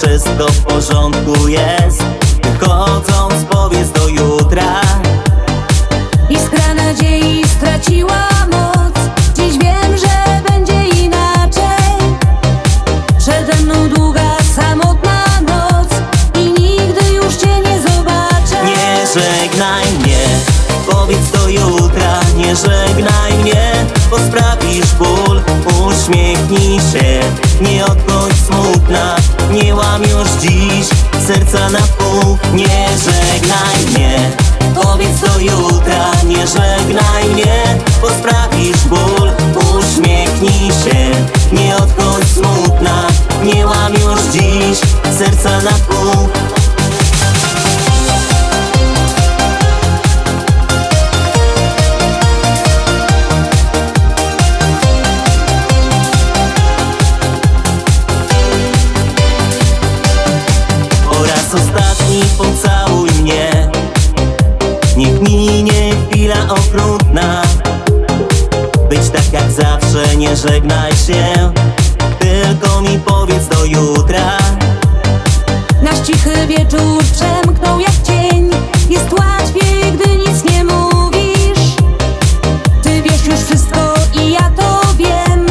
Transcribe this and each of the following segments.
wszystko w porządku jest Wychodząc powiedz do jutra. Iskra nadziei straciła moc. Dziś wiem, że będzie inaczej. Przede mną długa, samotna noc. I nigdy już cię nie zobaczę. Nie żegnaj mnie, powiedz do jutra Nie żegnaj mnie, bo sprawisz ból Uśmiechnij się, nie odchodź smutna na pół Nie żegnaj mnie, powiedz do jutra Nie żegnaj mnie, bo nie żegnaj się. Tylko mi powiedz do jutra. Nasz cichy wieczór przemknął jak cień. Jest łatwiej, gdy nic nie mówisz. Ty wiesz już wszystko i ja to wiem.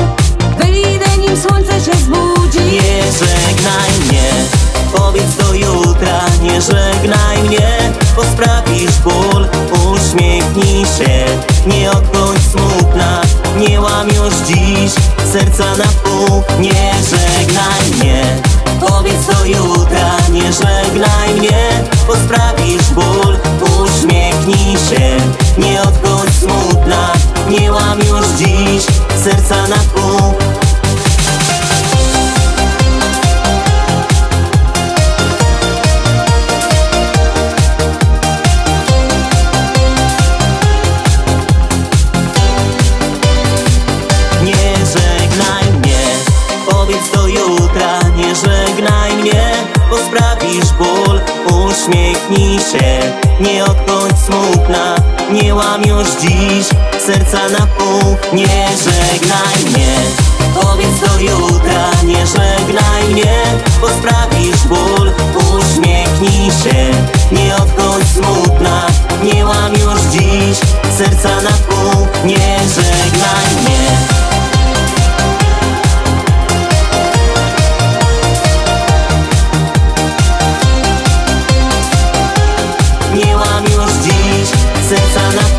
Wyjdę nim słońce się zbudzi. Nie żegnaj mnie, powiedz do jutra Nie żegnaj mnie, bo sprawisz ból dziś. Serca na pół Nie żegnaj mnie, powiedz do jutra Nie żegnaj mnie, bo sprawisz ból Uśmiechnij się, nie odchodź smutna Nie łam już dziś. Serca na pół jutra. Nie żegnaj mnie, bo sprawisz ból. Uśmiechnij się, nie odchodź smutna. Nie łam już dziś serca na pół. Nie żegnaj mnie, powiedz do jutra Nie żegnaj mnie, bo sprawisz sana